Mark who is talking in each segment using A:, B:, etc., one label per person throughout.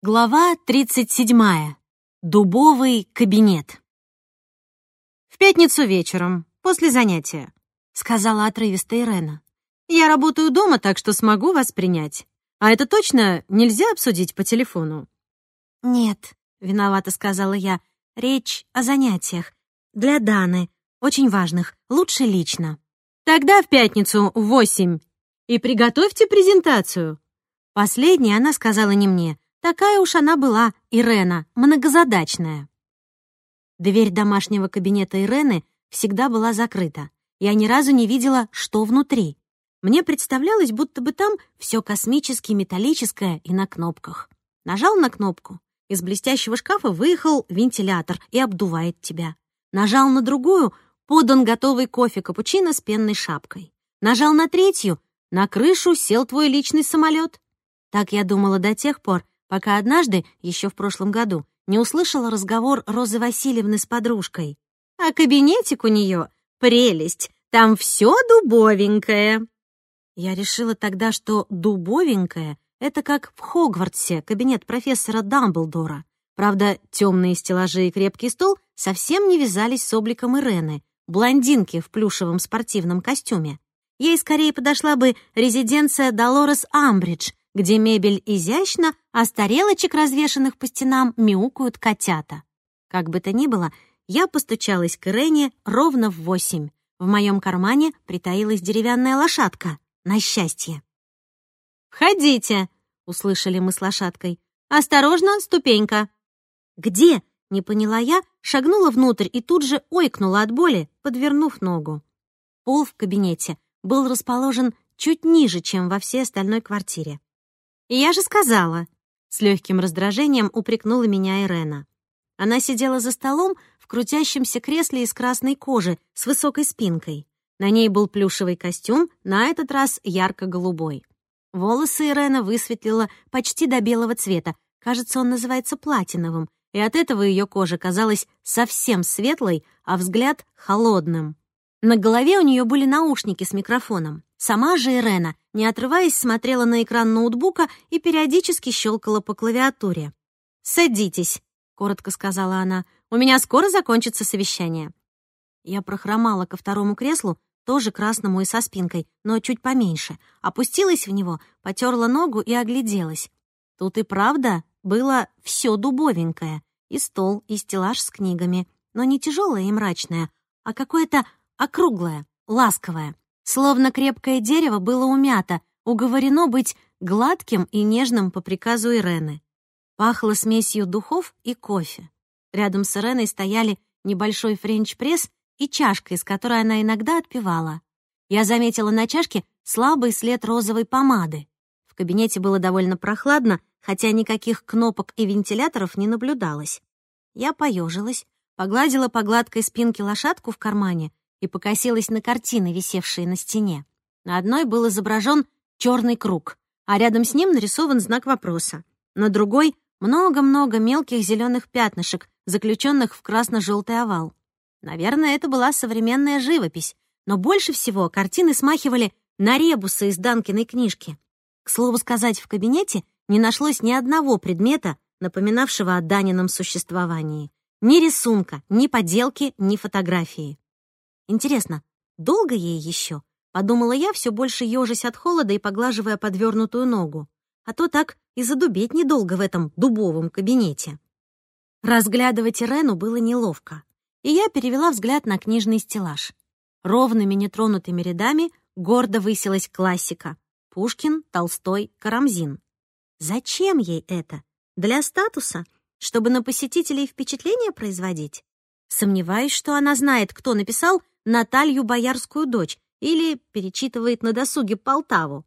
A: Глава 37. Дубовый кабинет. «В пятницу вечером, после занятия», — сказала отрывисто Ирена. «Я работаю дома, так что смогу вас принять. А это точно нельзя обсудить по телефону?»
B: «Нет», — виновато сказала я. «Речь о занятиях. Для Даны. Очень важных. Лучше лично».
A: «Тогда в пятницу в восемь. И приготовьте презентацию». Последнее она сказала не мне — Такая уж она была, Ирена, многозадачная. Дверь домашнего кабинета Ирены всегда была закрыта. Я ни разу не видела, что внутри. Мне представлялось, будто бы там все космически металлическое и на кнопках. Нажал на кнопку, из блестящего шкафа выехал вентилятор и обдувает тебя. Нажал на другую, подан готовый кофе капучино с пенной шапкой. Нажал на третью, на крышу сел твой личный самолет. Так я думала до тех пор, пока однажды, еще в прошлом году, не услышала разговор Розы Васильевны с подружкой. А кабинетик у нее — прелесть, там все дубовенькое. Я решила тогда, что дубовенькое — это как в Хогвартсе, кабинет профессора Дамблдора. Правда, темные стеллажи и крепкий стол совсем не вязались с обликом Ирены, блондинки в плюшевом спортивном костюме. Ей скорее подошла бы резиденция Долорес Амбридж, где мебель изящна, а с тарелочек, развешанных по стенам, мяукают котята. Как бы то ни было, я постучалась к Ирене ровно в восемь. В моем кармане притаилась деревянная лошадка. На счастье. «Входите!» — услышали мы с лошадкой. «Осторожно, ступенька!» «Где?» — не поняла я, шагнула внутрь и тут же ойкнула от боли, подвернув ногу. Пол в кабинете был расположен чуть ниже, чем во всей остальной квартире. «Я же сказала!» — с легким раздражением упрекнула меня Ирена. Она сидела за столом в крутящемся кресле из красной кожи с высокой спинкой. На ней был плюшевый костюм, на этот раз ярко-голубой. Волосы Ирена высветлила почти до белого цвета, кажется, он называется платиновым, и от этого ее кожа казалась совсем светлой, а взгляд — холодным. На голове у нее были наушники с микрофоном. Сама же Ирена, не отрываясь, смотрела на экран ноутбука и периодически щелкала по клавиатуре. «Садитесь», — коротко сказала она. «У меня скоро закончится совещание». Я прохромала ко второму креслу, тоже красному и со спинкой, но чуть поменьше. Опустилась в него, потерла ногу и огляделась. Тут и правда было все дубовенькое. И стол, и стеллаж с книгами. Но не тяжелое и мрачное, а какое-то округлое, ласковое. Словно крепкое дерево было умято, уговорено быть гладким и нежным по приказу Ирены. Пахло смесью духов и кофе. Рядом с Иреной стояли небольшой френч-пресс и чашка, из которой она иногда отпивала. Я заметила на чашке слабый след розовой помады. В кабинете было довольно прохладно, хотя никаких кнопок и вентиляторов не наблюдалось. Я поежилась, погладила по гладкой спинке лошадку в кармане и покосилась на картины, висевшие на стене. На одной был изображен черный круг, а рядом с ним нарисован знак вопроса. На другой — много-много мелких зеленых пятнышек, заключенных в красно-желтый овал. Наверное, это была современная живопись, но больше всего картины смахивали на ребусы из Данкиной книжки. К слову сказать, в кабинете не нашлось ни одного предмета, напоминавшего о Данином существовании. Ни рисунка, ни поделки, ни фотографии. Интересно, долго ей еще? Подумала я, все больше ежась от холода и поглаживая подвернутую ногу. А то так и задубеть недолго в этом дубовом кабинете. Разглядывать Ирену было неловко, и я перевела взгляд на книжный стеллаж. Ровными нетронутыми рядами гордо высилась классика. Пушкин, Толстой, Карамзин. Зачем ей это? Для статуса? Чтобы на посетителей впечатление производить? Сомневаюсь, что она знает, кто написал Наталью Боярскую дочь или перечитывает на досуге Полтаву.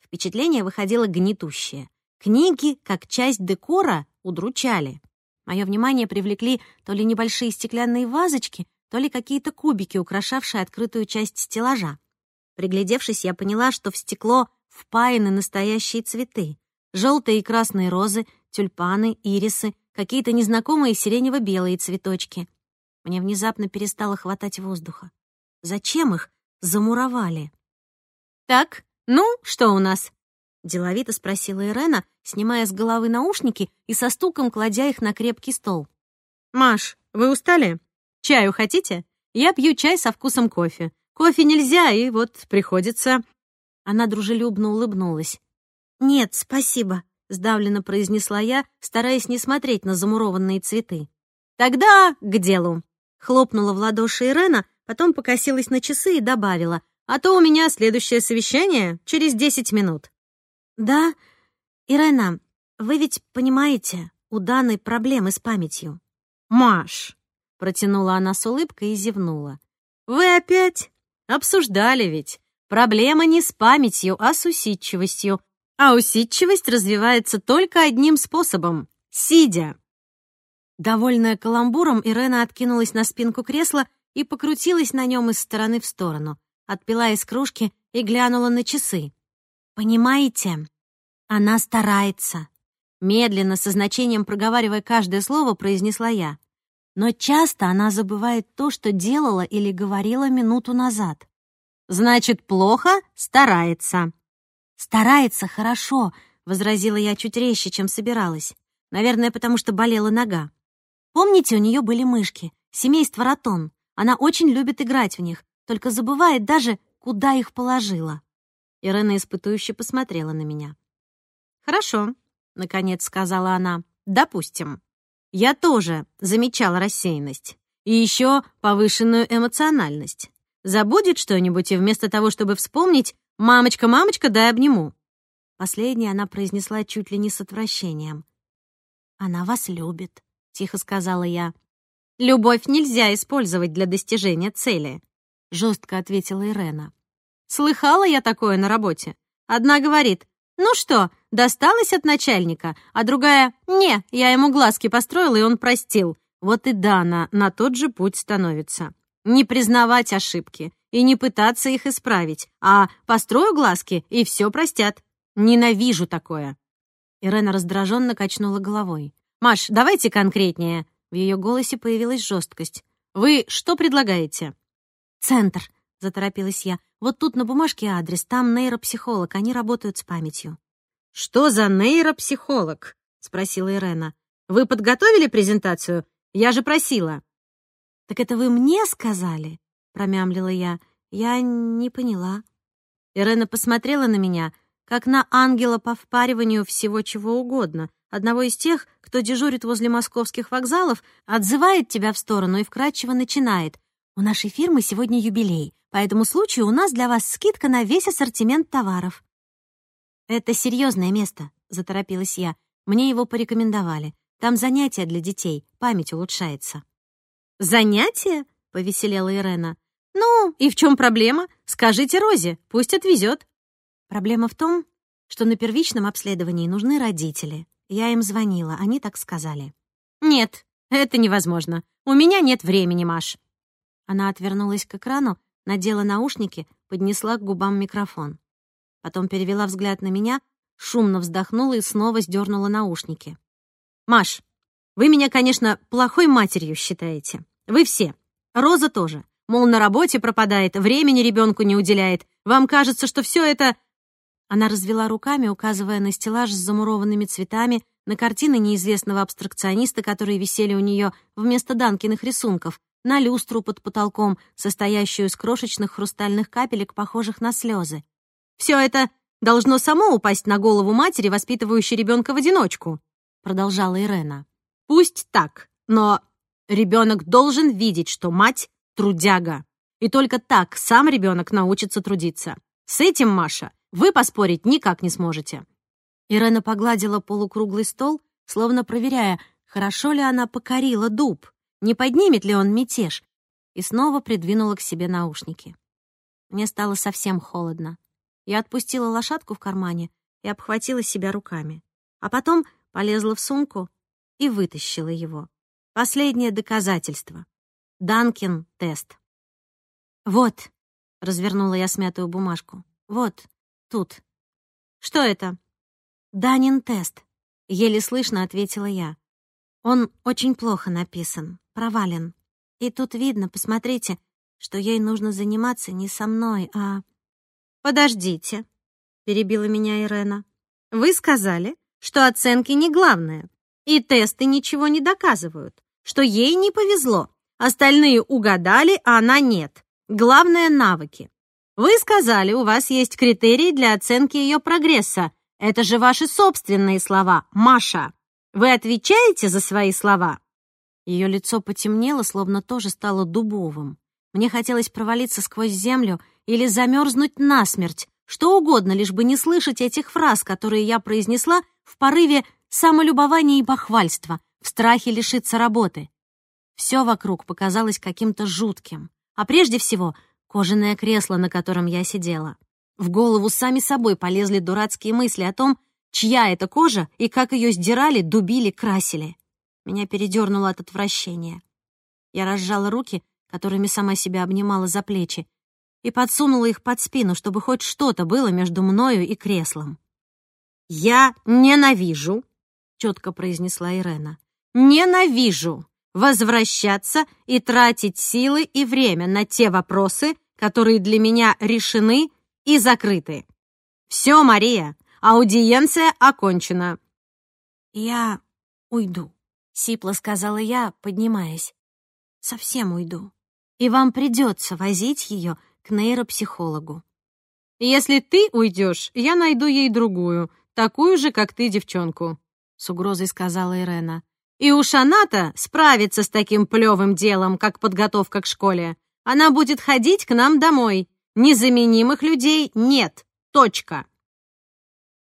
A: Впечатление выходило гнетущее. Книги, как часть декора, удручали. Мое внимание привлекли то ли небольшие стеклянные вазочки, то ли какие-то кубики, украшавшие открытую часть стеллажа. Приглядевшись, я поняла, что в стекло впаяны настоящие цветы. Желтые и красные розы, тюльпаны, ирисы, какие-то незнакомые сиренево-белые цветочки. Мне внезапно перестало хватать воздуха. Зачем их замуровали? «Так, ну, что у нас?»
B: Деловито спросила Ирена, снимая с головы наушники и со стуком кладя их на крепкий стол.
A: «Маш, вы устали? Чаю хотите? Я пью чай со вкусом кофе. Кофе нельзя, и вот приходится...»
B: Она дружелюбно улыбнулась. «Нет, спасибо», — сдавленно произнесла я, стараясь не смотреть на замурованные цветы.
A: «Тогда к делу», —
B: хлопнула в ладоши Ирена, потом покосилась на часы и добавила,
A: «а то у меня следующее совещание через десять минут».
B: «Да, Ирена, вы ведь понимаете, у Даны проблемы с памятью».
A: «Маш», — протянула она с улыбкой и зевнула, «вы опять обсуждали ведь. Проблема не с памятью, а с усидчивостью. А усидчивость развивается только одним способом — сидя».
B: Довольная каламбуром, Ирена откинулась на спинку кресла и покрутилась на нем из стороны в сторону, отпила из кружки и глянула на часы. «Понимаете, она старается». Медленно, со значением проговаривая каждое слово, произнесла я. Но часто она забывает то, что делала или говорила минуту назад.
A: «Значит, плохо старается».
B: «Старается хорошо», — возразила я чуть резче, чем собиралась. Наверное, потому что болела нога. Помните, у нее были мышки, семейство ротон. Она очень любит играть в них, только забывает даже, куда их положила.
A: Ирена испытующе посмотрела на меня. «Хорошо», — наконец сказала она, — «допустим. Я тоже замечала рассеянность. И еще повышенную эмоциональность. Забудет что-нибудь, и вместо того, чтобы вспомнить, «Мамочка, мамочка, дай обниму».
B: Последнее она произнесла чуть ли не с отвращением. «Она вас любит», тихо сказала я. «Любовь нельзя использовать для достижения цели», — жестко ответила Ирена.
A: «Слыхала я такое на работе. Одна говорит, ну что, досталось от начальника, а другая, не, я ему глазки построила, и он простил. Вот и Дана на тот же путь становится. Не признавать ошибки и не пытаться их исправить, а построю глазки, и все простят. Ненавижу такое».
B: Ирена раздраженно качнула головой.
A: «Маш, давайте конкретнее». В ее голосе появилась жесткость. «Вы что предлагаете?»
B: «Центр», — заторопилась я. «Вот тут на бумажке адрес, там нейропсихолог, они работают с памятью».
A: «Что за нейропсихолог?» — спросила Ирена. «Вы подготовили презентацию? Я же просила».
B: «Так это вы мне сказали?» — промямлила я. «Я не поняла».
A: Ирена посмотрела на меня, как на ангела по впариванию всего чего угодно, одного из тех, кто дежурит возле московских вокзалов, отзывает тебя в сторону и вкратчиво начинает. «У нашей фирмы сегодня юбилей. По этому случаю у нас для вас скидка на весь ассортимент товаров».
B: «Это серьезное место», — заторопилась я. «Мне его порекомендовали. Там занятия для детей, память улучшается».
A: «Занятия?» — повеселела Ирена. «Ну, и в чем проблема? Скажите Розе, пусть отвезет».
B: Проблема в том, что на первичном обследовании нужны родители. Я им звонила, они так сказали.
A: «Нет, это невозможно. У меня нет времени, Маш».
B: Она отвернулась к экрану, надела наушники, поднесла к губам микрофон. Потом перевела взгляд на меня, шумно вздохнула и снова сдернула наушники.
A: «Маш, вы меня, конечно, плохой матерью считаете. Вы все. Роза тоже. Мол, на работе пропадает, времени ребенку не уделяет. Вам кажется, что все это
B: она развела руками, указывая на стеллаж с замурованными цветами, на картины неизвестного абстракциониста, которые висели у нее вместо Данкиных рисунков, на люстру под потолком, состоящую из крошечных хрустальных капелек, похожих на слезы.
A: «Все это должно само упасть на голову матери, воспитывающей ребенка в одиночку», продолжала Ирена. «Пусть так, но ребенок должен видеть, что мать — трудяга. И только так сам ребенок научится трудиться. С этим, Маша, вы поспорить никак не сможете».
B: Ирена погладила полукруглый стол, словно проверяя, хорошо ли она покорила дуб, не поднимет ли он мятеж, и снова придвинула к себе наушники. Мне стало совсем холодно. Я отпустила лошадку в кармане и обхватила себя руками. А потом полезла в сумку и вытащила его. Последнее доказательство. Данкин-тест. «Вот», — развернула я смятую бумажку, — «вот, тут».
A: «Что это?»
B: «Данин тест», — еле слышно ответила я. «Он очень плохо написан, провален. И тут видно, посмотрите, что ей нужно заниматься не со мной, а...»
A: «Подождите», — перебила меня Ирена. Вы сказали, что оценки не главное, и тесты ничего не доказывают, что ей не повезло. Остальные угадали, а она нет. Главное — навыки. Вы сказали, у вас есть критерии для оценки ее прогресса. Это же ваши собственные слова, Маша. Вы отвечаете за свои слова?»
B: Ее лицо потемнело, словно тоже стало дубовым. Мне хотелось провалиться сквозь землю или замерзнуть насмерть, что угодно, лишь бы не слышать этих фраз, которые я произнесла в порыве самолюбования и бахвальства, в страхе лишиться работы. Все вокруг показалось каким-то жутким, а прежде всего кожаное кресло, на котором я сидела. В голову сами собой полезли дурацкие мысли о том, чья это кожа и как ее сдирали, дубили, красили. Меня передернуло от отвращения. Я разжала руки, которыми сама себя обнимала за плечи, и подсунула их под спину, чтобы хоть что-то было между мною и креслом.
A: «Я ненавижу», — четко произнесла Ирена, «ненавижу возвращаться и тратить силы и время на те вопросы, которые для меня решены и закрыты. Все, Мария, аудиенция окончена».
B: «Я уйду», — сипло сказала я, поднимаясь. «Совсем уйду. И вам придется возить ее к нейропсихологу».
A: «Если ты уйдешь, я найду ей другую, такую же, как ты, девчонку», — с угрозой сказала Ирена. «И уж она-то справится с таким плевым делом, как подготовка к школе. Она будет ходить к нам домой. Незаменимых людей нет. Точка».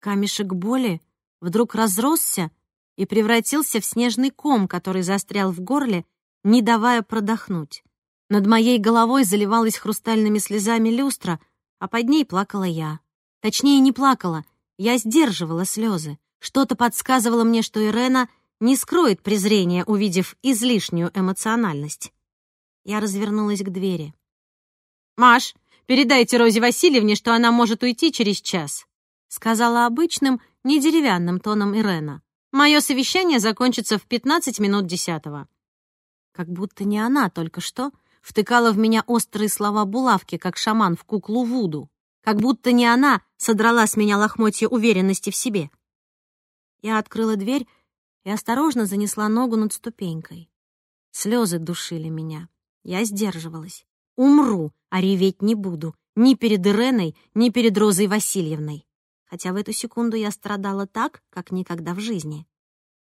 B: Камешек боли вдруг разросся и превратился в снежный ком, который застрял в горле, не давая продохнуть. Над моей головой заливалась хрустальными слезами люстра, а под ней плакала я. Точнее, не плакала, я сдерживала слезы. Что-то подсказывало мне, что Ирена не скроет презрения, увидев излишнюю эмоциональность. Я развернулась к двери.
A: «Маш, передайте Розе Васильевне, что она может уйти через час», сказала обычным, не деревянным тоном Ирена. «Мое совещание закончится в 15 минут десятого».
B: Как будто не она только что втыкала в меня острые слова булавки, как шаман в куклу Вуду. Как будто не она содрала с меня лохмотья уверенности в себе. Я открыла дверь и осторожно занесла ногу над ступенькой. Слезы душили меня. Я сдерживалась. Умру, а реветь не буду. Ни перед Иреной, ни перед Розой Васильевной. Хотя в эту секунду я страдала так, как никогда в жизни.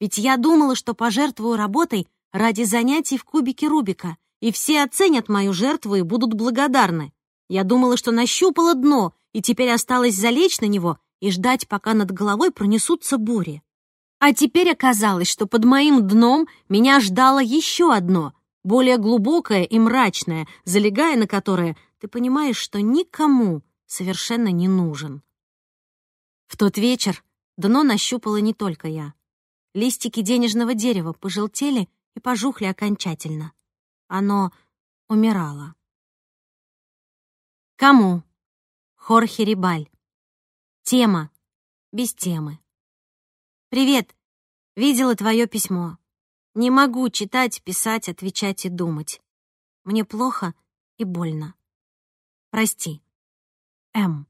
B: Ведь я думала, что пожертвую работой ради занятий в кубике Рубика, и все оценят мою жертву и будут благодарны. Я думала, что нащупала дно, и теперь осталось залечь на него и ждать, пока над головой пронесутся бури. А теперь оказалось, что под моим дном меня ждало еще одно, более глубокое и мрачное, залегая на которое ты понимаешь, что никому совершенно не нужен. В тот вечер дно нащупала не только я. Листики денежного дерева пожелтели и пожухли окончательно. Оно умирало. Кому? Хорхе Рибаль. Тема. Без темы. Привет. Видела твое письмо. Не могу читать, писать, отвечать и думать. Мне плохо и больно. Прости. М.